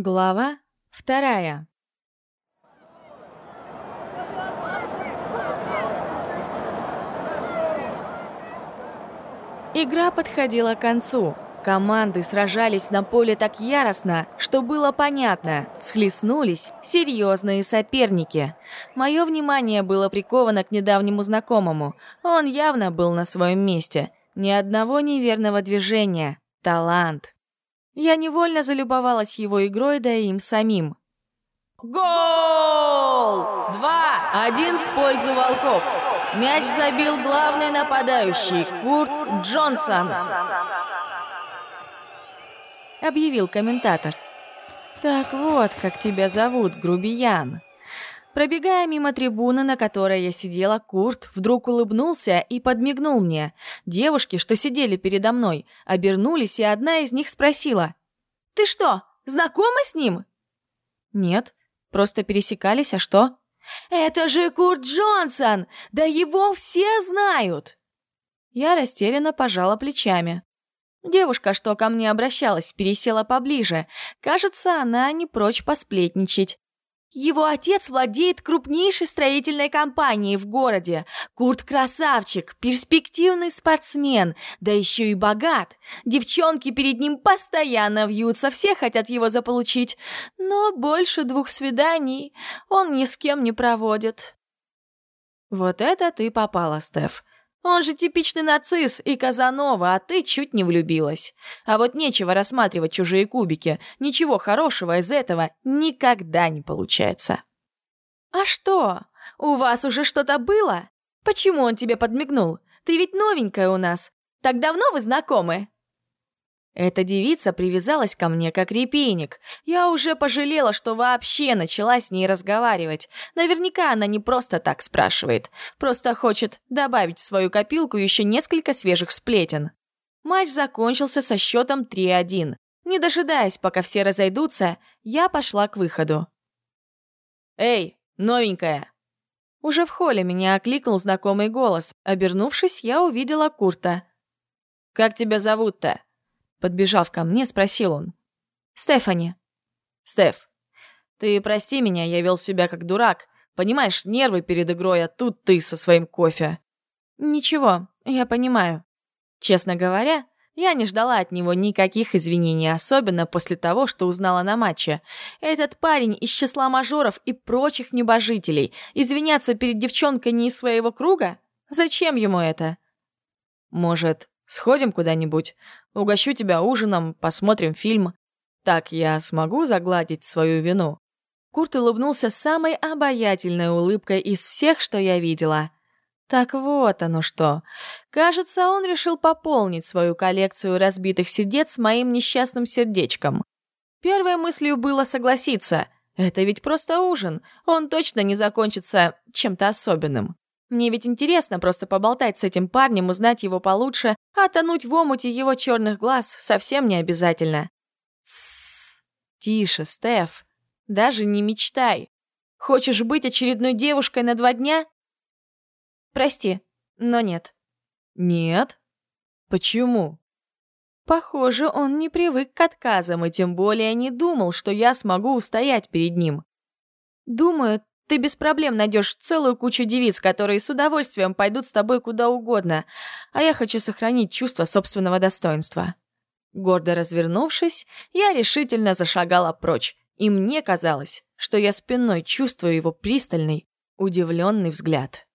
Глава вторая. Игра подходила к концу. Команды сражались на поле так яростно, что было понятно, схлестнулись серьезные соперники. Мое внимание было приковано к недавнему знакомому. Он явно был на своем месте. Ни одного неверного движения. Талант. Я невольно залюбовалась его игрой, да и им самим. Гол! Два! Один в пользу волков. Мяч забил главный нападающий Курт Джонсон. Объявил комментатор. Так вот, как тебя зовут, грубиян. Пробегая мимо трибуны, на которой я сидела, Курт вдруг улыбнулся и подмигнул мне. Девушки, что сидели передо мной, обернулись, и одна из них спросила. «Ты что, знакома с ним?» «Нет, просто пересекались, а что?» «Это же Курт Джонсон! Да его все знают!» Я растерянно пожала плечами. Девушка, что ко мне обращалась, пересела поближе. Кажется, она не прочь посплетничать. Его отец владеет крупнейшей строительной компанией в городе. Курт красавчик, перспективный спортсмен, да еще и богат. Девчонки перед ним постоянно вьются, все хотят его заполучить. Но больше двух свиданий он ни с кем не проводит. Вот это ты попала, Стеф. Он же типичный нарцисс и Казанова, а ты чуть не влюбилась. А вот нечего рассматривать чужие кубики. Ничего хорошего из этого никогда не получается. А что? У вас уже что-то было? Почему он тебе подмигнул? Ты ведь новенькая у нас. Так давно вы знакомы? Эта девица привязалась ко мне как репейник. Я уже пожалела, что вообще начала с ней разговаривать. Наверняка она не просто так спрашивает. Просто хочет добавить в свою копилку еще несколько свежих сплетен. Матч закончился со счетом 3-1. Не дожидаясь, пока все разойдутся, я пошла к выходу. «Эй, новенькая!» Уже в холле меня окликнул знакомый голос. Обернувшись, я увидела Курта. «Как тебя зовут-то?» Подбежав ко мне, спросил он. «Стефани». «Стеф, ты прости меня, я вел себя как дурак. Понимаешь, нервы перед игрой, а тут ты со своим кофе». «Ничего, я понимаю». Честно говоря, я не ждала от него никаких извинений, особенно после того, что узнала на матче. Этот парень из числа мажоров и прочих небожителей. Извиняться перед девчонкой не из своего круга? Зачем ему это? Может, сходим куда-нибудь? Угощу тебя ужином, посмотрим фильм. Так я смогу загладить свою вину?» Курт улыбнулся самой обаятельной улыбкой из всех, что я видела. Так вот оно что. Кажется, он решил пополнить свою коллекцию разбитых сердец моим несчастным сердечком. Первой мыслью было согласиться. Это ведь просто ужин. Он точно не закончится чем-то особенным. Мне ведь интересно просто поболтать с этим парнем, узнать его получше, а тонуть в омуте его черных глаз совсем не обязательно. Тссс. Тише, Стеф. Даже не мечтай. Хочешь быть очередной девушкой на два дня? Прости, но нет. Нет? Почему? Похоже, он не привык к отказам и тем более не думал, что я смогу устоять перед ним. Думаю, ты без проблем найдешь целую кучу девиц, которые с удовольствием пойдут с тобой куда угодно, а я хочу сохранить чувство собственного достоинства». Гордо развернувшись, я решительно зашагала прочь, и мне казалось, что я спиной чувствую его пристальный, удивленный взгляд.